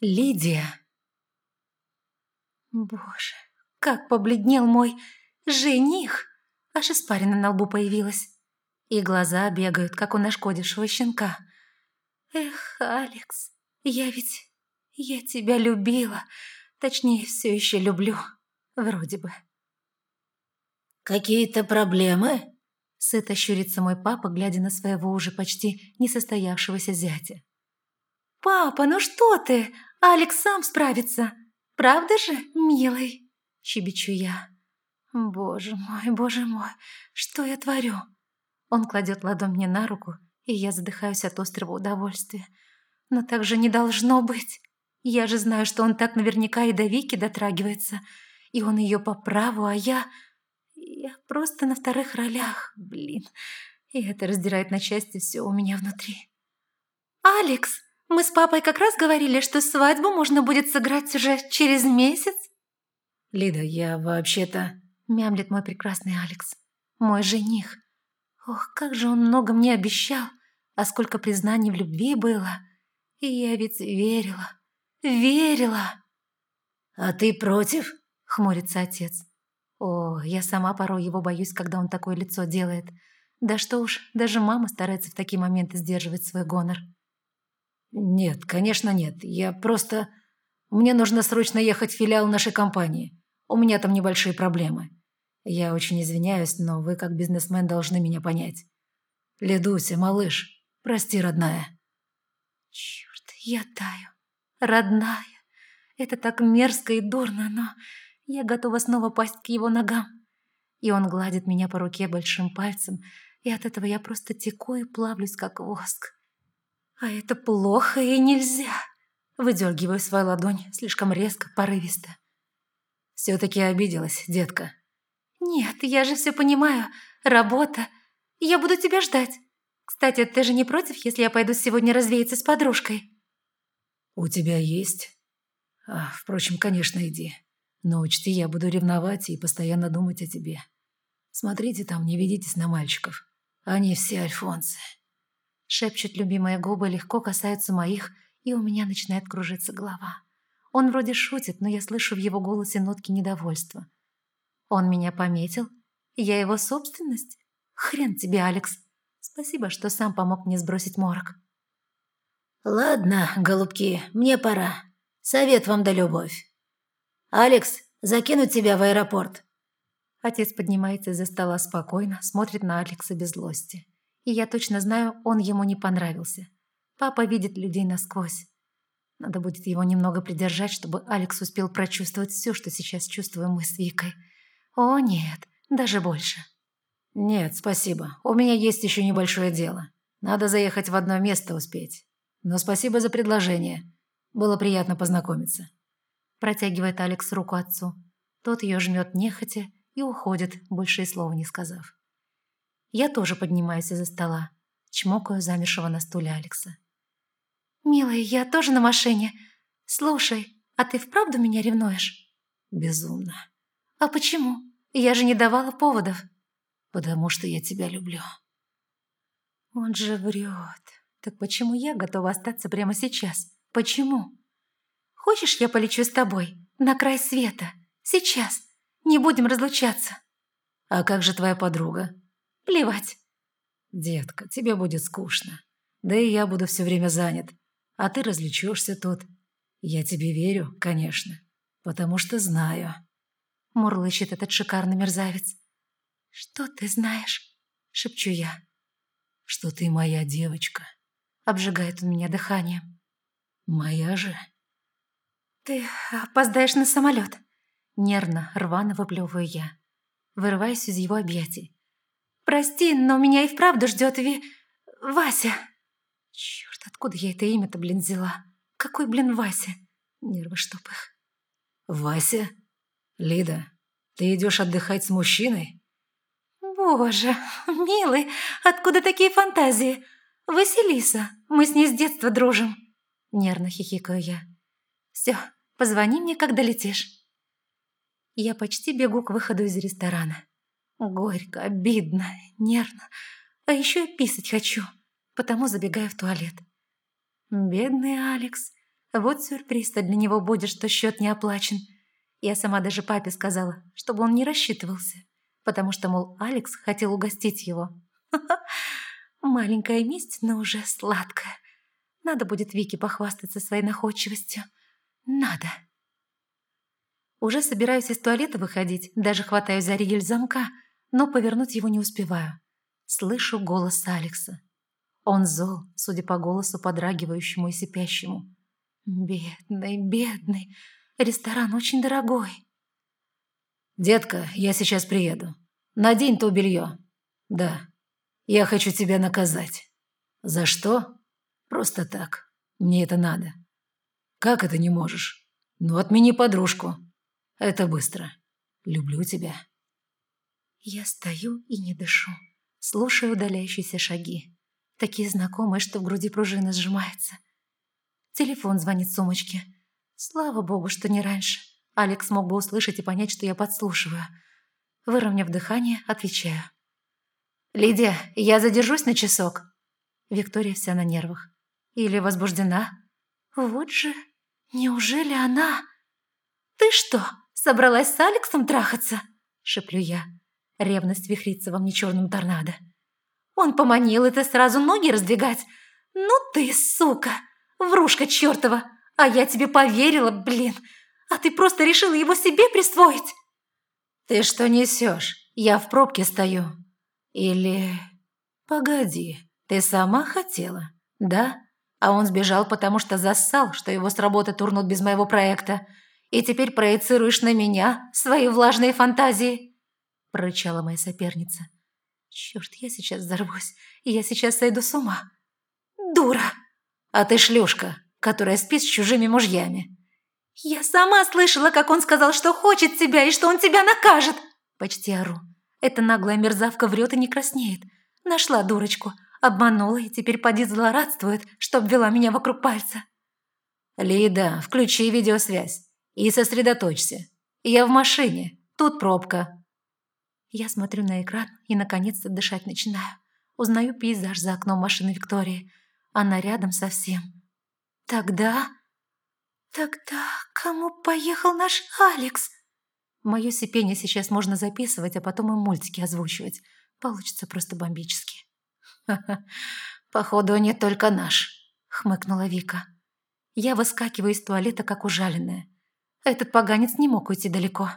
Лидия. Боже, как побледнел мой жених! Аж испарина на лбу появилась. И глаза бегают, как у нашкодившего щенка. Эх, Алекс, я ведь... Я тебя любила. Точнее, все еще люблю. Вроде бы. «Какие-то проблемы?» Сыто щурится мой папа, глядя на своего уже почти несостоявшегося зятя. «Папа, ну что ты? Алекс сам справится. Правда же, милый?» Щебечу я. «Боже мой, боже мой, что я творю?» Он кладет ладонь мне на руку, и я задыхаюсь от острого удовольствия. Но так же не должно быть. Я же знаю, что он так наверняка и до Вики дотрагивается. И он ее по праву, а я... Я просто на вторых ролях, блин. И это раздирает на части все у меня внутри. «Алекс, мы с папой как раз говорили, что свадьбу можно будет сыграть уже через месяц». «Лида, я вообще-то...» — мямлит мой прекрасный Алекс. «Мой жених. Ох, как же он много мне обещал, а сколько признаний в любви было. И я ведь верила, верила». «А ты против?» — хмурится отец. О, я сама порой его боюсь, когда он такое лицо делает. Да что уж, даже мама старается в такие моменты сдерживать свой гонор. Нет, конечно нет. Я просто... Мне нужно срочно ехать в филиал нашей компании. У меня там небольшие проблемы. Я очень извиняюсь, но вы как бизнесмен должны меня понять. Ледуся, малыш, прости, родная. Черт, я таю. Родная. Это так мерзко и дурно, но... Я готова снова пасть к его ногам. И он гладит меня по руке большим пальцем, и от этого я просто теку и плавлюсь, как воск. А это плохо и нельзя. Выдергиваю свою ладонь слишком резко, порывисто. Все-таки обиделась, детка. Нет, я же все понимаю. Работа. Я буду тебя ждать. Кстати, ты же не против, если я пойду сегодня развеяться с подружкой? У тебя есть? А, впрочем, конечно, иди. Но учти, я буду ревновать и постоянно думать о тебе. Смотрите там, не ведитесь на мальчиков. Они все альфонсы. Шепчут любимые губы, легко касаются моих, и у меня начинает кружиться голова. Он вроде шутит, но я слышу в его голосе нотки недовольства. Он меня пометил? Я его собственность? Хрен тебе, Алекс. Спасибо, что сам помог мне сбросить морок. Ладно, голубки, мне пора. Совет вам да любовь. «Алекс, закинуть тебя в аэропорт!» Отец поднимается из-за стола спокойно, смотрит на Алекса без злости. И я точно знаю, он ему не понравился. Папа видит людей насквозь. Надо будет его немного придержать, чтобы Алекс успел прочувствовать все, что сейчас чувствуем мы с Викой. О, нет, даже больше. Нет, спасибо. У меня есть еще небольшое дело. Надо заехать в одно место успеть. Но спасибо за предложение. Было приятно познакомиться. Протягивает Алекс руку отцу. Тот ее жмет нехотя и уходит, больше и слова не сказав. Я тоже поднимаюсь из-за стола, чмокаю замершего на стуле Алекса. «Милый, я тоже на машине. Слушай, а ты вправду меня ревнуешь?» «Безумно». «А почему? Я же не давала поводов». «Потому что я тебя люблю». Он же врет. Так почему я готова остаться прямо сейчас? Почему? Хочешь, я полечу с тобой? На край света. Сейчас. Не будем разлучаться». «А как же твоя подруга?» «Плевать». «Детка, тебе будет скучно. Да и я буду все время занят. А ты развлечешься тут. Я тебе верю, конечно, потому что знаю». Мурлычет этот шикарный мерзавец. «Что ты знаешь?» — шепчу я. «Что ты моя девочка», — обжигает он меня дыханием. «Моя же?» «Ты опоздаешь на самолет!» Нервно, рвано выплевываю я. Вырываюсь из его объятий. «Прости, но меня и вправду ждет Ви... Вася!» Черт, откуда я это имя-то, блин, взяла? Какой, блин, Вася? Нервы чтоб их. «Вася? Лида, ты идешь отдыхать с мужчиной?» «Боже, милый, откуда такие фантазии? Василиса, мы с ней с детства дружим!» Нервно хихикаю я. «Все, Позвони мне, когда летишь». Я почти бегу к выходу из ресторана. Горько, обидно, нервно. А еще и писать хочу, потому забегаю в туалет. Бедный Алекс. Вот сюрприз-то для него будет, что счет не оплачен. Я сама даже папе сказала, чтобы он не рассчитывался, потому что, мол, Алекс хотел угостить его. Маленькая месть, но уже сладкая. Надо будет Вике похвастаться своей находчивостью. Надо. Уже собираюсь из туалета выходить, даже хватаю за ригель замка, но повернуть его не успеваю. Слышу голос Алекса. Он зол, судя по голосу подрагивающему и сипящему. Бедный, бедный. Ресторан очень дорогой. «Детка, я сейчас приеду. Надень то белье. Да, я хочу тебя наказать. За что? Просто так. Мне это надо. Как это не можешь? Ну, отмени подружку. Это быстро. Люблю тебя». Я стою и не дышу, слушаю удаляющиеся шаги. Такие знакомые, что в груди пружина сжимается. Телефон звонит сумочке. Слава богу, что не раньше. Алекс мог бы услышать и понять, что я подслушиваю. Выровняв дыхание, отвечаю. «Лидия, я задержусь на часок». Виктория вся на нервах. Или возбуждена. Вот же, неужели она... «Ты что, собралась с Алексом трахаться?» Шеплю я. Ревность вихрится во мне черным торнадо. «Он поманил, это сразу ноги раздвигать? Ну ты, сука!» Врушка чертова! А я тебе поверила, блин! А ты просто решила его себе присвоить!» «Ты что несешь? Я в пробке стою. Или... Погоди, ты сама хотела, да? А он сбежал, потому что зассал, что его с работы турнут без моего проекта. И теперь проецируешь на меня свои влажные фантазии?» Прорычала моя соперница. «Черт, я сейчас взорвусь, я сейчас сойду с ума. Дура!» А ты шлюшка, которая спит с чужими мужьями». «Я сама слышала, как он сказал, что хочет тебя и что он тебя накажет!» Почти ору. Эта наглая мерзавка врет и не краснеет. Нашла дурочку, обманула и теперь поди злорадствует, что обвела меня вокруг пальца. «Лида, включи видеосвязь и сосредоточься. Я в машине, тут пробка». Я смотрю на экран и наконец-то дышать начинаю. Узнаю пейзаж за окном машины Виктории – она рядом совсем. Тогда... Тогда кому поехал наш Алекс? Мое сипение сейчас можно записывать, а потом и мультики озвучивать. Получится просто бомбически. «Ха-ха, походу, не только наш», — хмыкнула Вика. Я выскакиваю из туалета, как ужаленная. Этот поганец не мог уйти далеко.